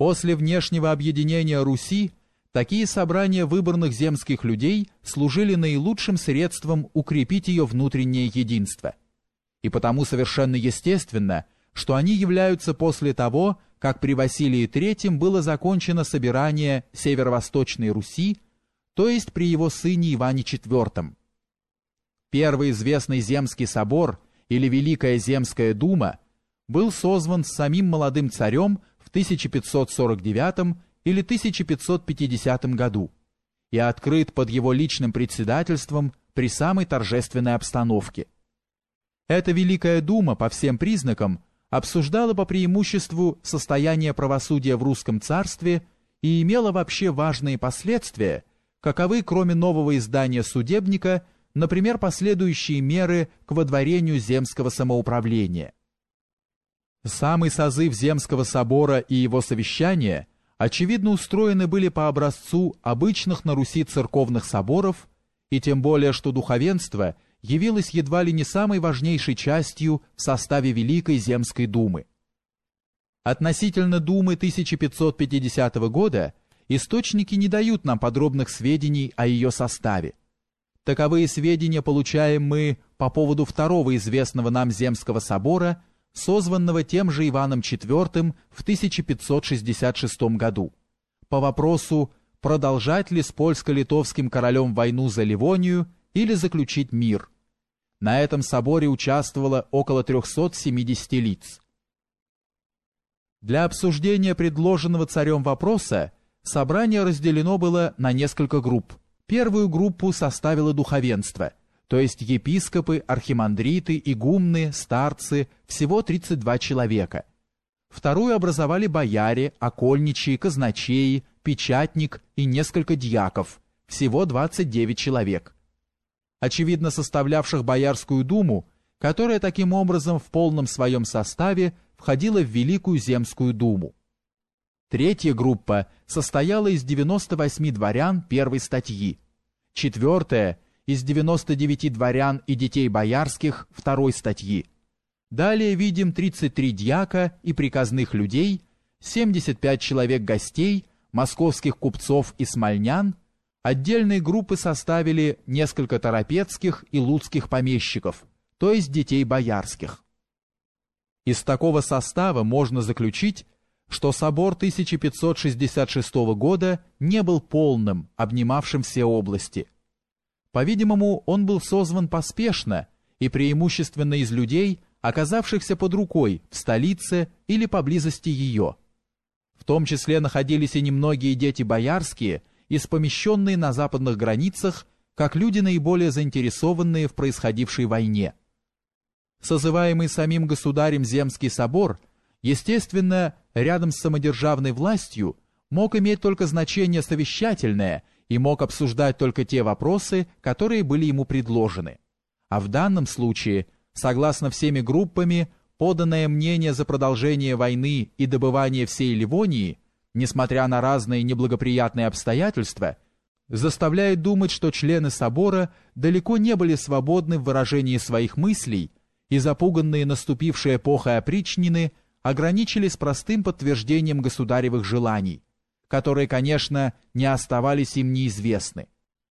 После внешнего объединения Руси такие собрания выборных земских людей служили наилучшим средством укрепить ее внутреннее единство. И потому совершенно естественно, что они являются после того, как при Василии III было закончено собирание Северо-Восточной Руси, то есть при его сыне Иване IV. Первый известный Земский собор или Великая Земская дума был созван самим молодым царем 1549 или 1550 году и открыт под его личным председательством при самой торжественной обстановке. Эта Великая Дума по всем признакам обсуждала по преимуществу состояние правосудия в русском царстве и имела вообще важные последствия, каковы, кроме нового издания судебника, например, последующие меры к водворению земского самоуправления. Самый созыв Земского собора и его совещания, очевидно, устроены были по образцу обычных на Руси церковных соборов, и тем более, что духовенство явилось едва ли не самой важнейшей частью в составе Великой Земской Думы. Относительно Думы 1550 года источники не дают нам подробных сведений о ее составе. Таковые сведения получаем мы по поводу второго известного нам Земского собора – созванного тем же Иваном IV в 1566 году, по вопросу, продолжать ли с польско-литовским королем войну за Ливонию или заключить мир. На этом соборе участвовало около 370 лиц. Для обсуждения предложенного царем вопроса собрание разделено было на несколько групп. Первую группу составило духовенство – то есть епископы, архимандриты, игумны, старцы, всего 32 человека. Вторую образовали бояре, окольничьи, казначеи, печатник и несколько дьяков, всего 29 человек. Очевидно составлявших Боярскую думу, которая таким образом в полном своем составе входила в Великую Земскую думу. Третья группа состояла из 98 дворян первой статьи. Четвертая – из 99 дворян и детей боярских второй статьи. Далее видим 33 дьяка и приказных людей, 75 человек гостей, московских купцов и смольнян, отдельные группы составили несколько торопецких и луцких помещиков, то есть детей боярских. Из такого состава можно заключить, что собор 1566 года не был полным, обнимавшим все области – по-видимому, он был созван поспешно и преимущественно из людей, оказавшихся под рукой в столице или поблизости ее. В том числе находились и немногие дети боярские, испомещенные на западных границах, как люди наиболее заинтересованные в происходившей войне. Созываемый самим государем Земский собор, естественно, рядом с самодержавной властью, мог иметь только значение совещательное и мог обсуждать только те вопросы, которые были ему предложены. А в данном случае, согласно всеми группами, поданное мнение за продолжение войны и добывание всей Ливонии, несмотря на разные неблагоприятные обстоятельства, заставляет думать, что члены собора далеко не были свободны в выражении своих мыслей и запуганные наступившей эпохой опричнины ограничились простым подтверждением государевых желаний – которые, конечно, не оставались им неизвестны.